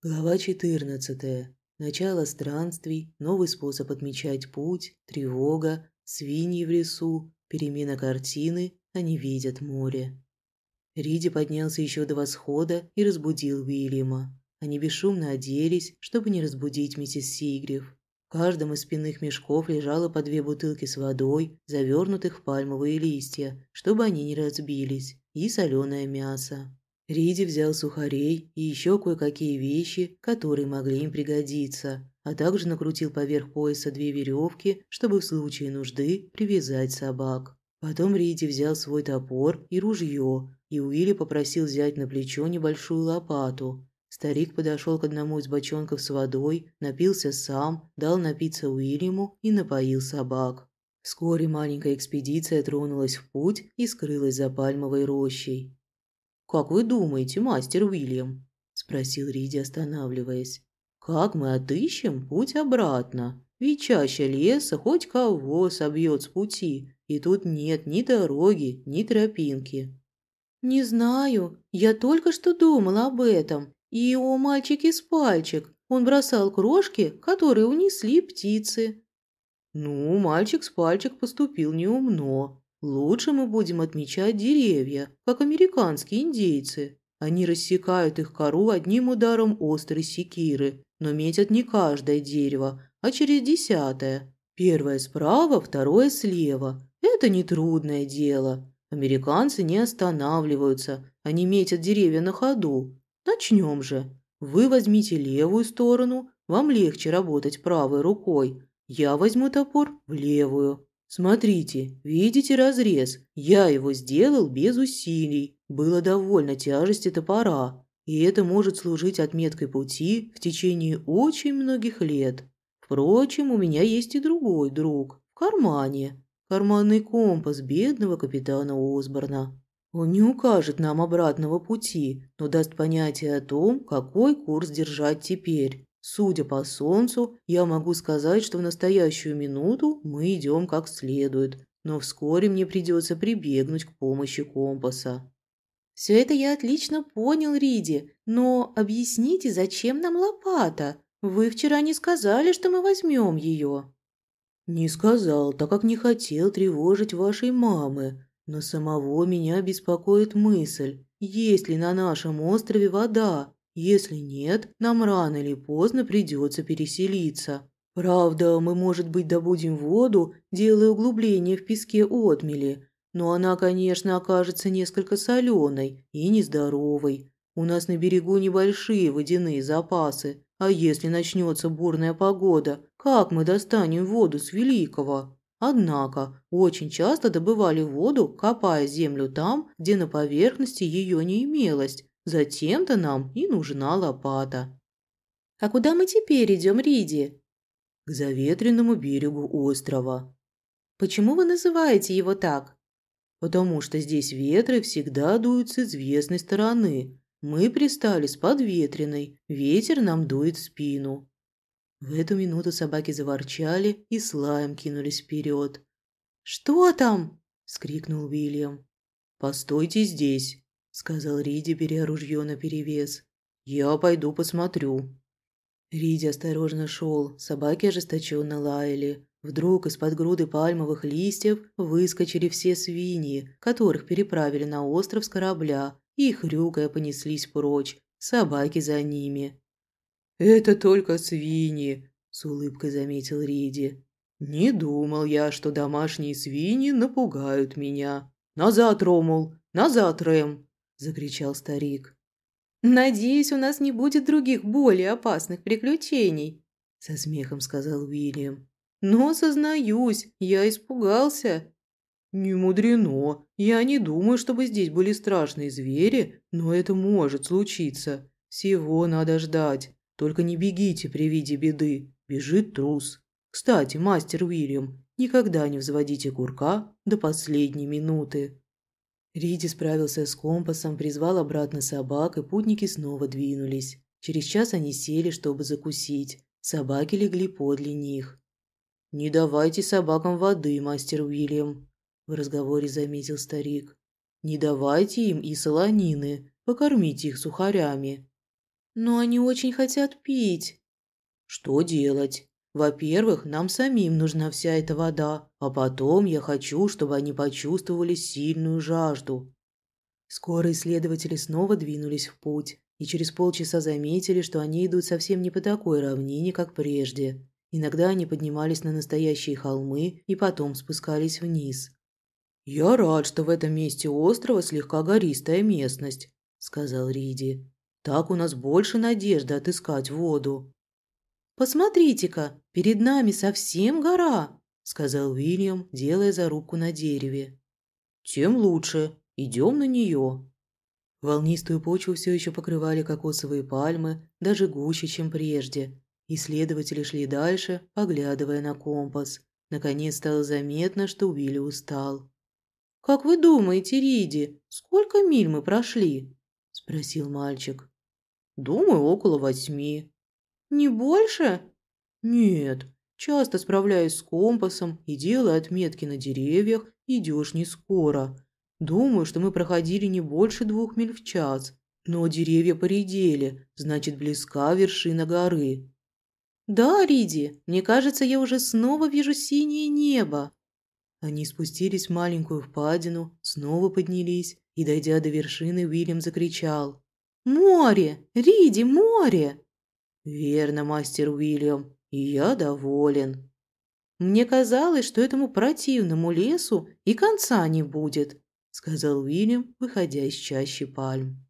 Глава 14. Начало странствий, новый способ отмечать путь, тревога, свиньи в лесу, перемена картины, они видят море. Риди поднялся еще до восхода и разбудил Уильяма. Они бесшумно оделись, чтобы не разбудить миссис Сигрев. В каждом из спинных мешков лежало по две бутылки с водой, завернутых в пальмовые листья, чтобы они не разбились, и соленое мясо. Риди взял сухарей и еще кое-какие вещи, которые могли им пригодиться, а также накрутил поверх пояса две веревки, чтобы в случае нужды привязать собак. Потом Риди взял свой топор и ружье, и Уилли попросил взять на плечо небольшую лопату. Старик подошел к одному из бочонков с водой, напился сам, дал напиться Уильяму и напоил собак. Вскоре маленькая экспедиция тронулась в путь и скрылась за пальмовой рощей. «Как вы думаете, мастер Уильям?» – спросил Риди, останавливаясь. «Как мы отыщем путь обратно? Ведь чаще леса хоть кого собьет с пути, и тут нет ни дороги, ни тропинки». «Не знаю. Я только что думала об этом. И о мальчике с пальчик. Он бросал крошки, которые унесли птицы». «Ну, мальчик с пальчик поступил неумно. Лучше мы будем отмечать деревья, как американские индейцы. Они рассекают их кору одним ударом острой секиры, но метят не каждое дерево, а через десятое. Первое справа, второе слева. Это нетрудное дело. Американцы не останавливаются, они метят деревья на ходу. Начнем же. Вы возьмите левую сторону, вам легче работать правой рукой. Я возьму топор в левую. «Смотрите, видите разрез? Я его сделал без усилий. Было довольно тяжести топора, и это может служить отметкой пути в течение очень многих лет. Впрочем, у меня есть и другой друг. В кармане. Карманный компас бедного капитана Осборна. Он не укажет нам обратного пути, но даст понятие о том, какой курс держать теперь. Судя по солнцу, я могу сказать, что в настоящую минуту мы идем как следует, но вскоре мне придется прибегнуть к помощи компаса. Все это я отлично понял, Риди, но объясните, зачем нам лопата? Вы вчера не сказали, что мы возьмем ее. Не сказал, так как не хотел тревожить вашей мамы, но самого меня беспокоит мысль, есть ли на нашем острове вода, если нет, нам рано или поздно придется переселиться. Правда, мы, может быть, добудем воду, делая углубление в песке отмели, но она, конечно, окажется несколько соленой и нездоровой. У нас на берегу небольшие водяные запасы, а если начнется бурная погода, как мы достанем воду с Великого? Однако, очень часто добывали воду, копая землю там, где на поверхности ее не имелось, Затем-то нам и нужна лопата. А куда мы теперь идем, Риди? К заветренному берегу острова. Почему вы называете его так? Потому что здесь ветры всегда дуют с известной стороны. Мы пристали с подветренной, ветер нам дует в спину. В эту минуту собаки заворчали и с лаем кинулись вперед. «Что там?» – скрикнул Уильям. «Постойте здесь», сказал Риди, беря ружье наперевес. «Я пойду посмотрю». Риди осторожно шел, собаки ожесточенно лаяли. Вдруг из-под груды пальмовых листьев выскочили все свиньи, которых переправили на остров с корабля, и, хрюкая, понеслись прочь, собаки за ними. «Это только свиньи», – с улыбкой заметил Риди. «Не думал я, что домашние свиньи напугают меня. Назад, Ромул, назад, Рэм!» Закричал старик. «Надеюсь, у нас не будет других более опасных приключений», со смехом сказал Уильям. «Но, сознаюсь, я испугался». «Не мудрено. Я не думаю, чтобы здесь были страшные звери, но это может случиться. Всего надо ждать. Только не бегите при виде беды. Бежит трус. Кстати, мастер Уильям, никогда не взводите курка до последней минуты». Риди справился с компасом, призвал обратно собак, и путники снова двинулись. Через час они сели, чтобы закусить. Собаки легли подле них. «Не давайте собакам воды, мастер Уильям», – в разговоре заметил старик. «Не давайте им и солонины, покормите их сухарями». Но они очень хотят пить. Что делать? Во-первых, нам самим нужна вся эта вода, а потом я хочу, чтобы они почувствовали сильную жажду. Скоро исследователи снова двинулись в путь и через полчаса заметили, что они идут совсем не по такой равнине, как прежде. Иногда они поднимались на настоящие холмы и потом спускались вниз. «Я рад, что в этом месте острова слегка гористая местность», – сказал Риди. «Так у нас больше надежды отыскать воду». «Посмотрите-ка, перед нами совсем гора», – сказал Уильям, делая зарубку на дереве. «Тем лучше. Идем на нее». Волнистую почву все еще покрывали кокосовые пальмы, даже гуще, чем прежде. Исследователи шли дальше, поглядывая на компас. Наконец стало заметно, что Уилли устал. «Как вы думаете, Риди, сколько миль мы прошли?» – спросил мальчик. «Думаю, около восьми». «Не больше?» «Нет. Часто справляясь с компасом и делая отметки на деревьях, идешь не скоро. Думаю, что мы проходили не больше двух миль в час. Но деревья поредели, значит, близка вершина горы. «Да, Риди, мне кажется, я уже снова вижу синее небо». Они спустились в маленькую впадину, снова поднялись, и, дойдя до вершины, Уильям закричал. «Море! Риди, море!» «Верно, мастер Уильям, я доволен». «Мне казалось, что этому противному лесу и конца не будет», сказал Уильям, выходя из чащи пальм.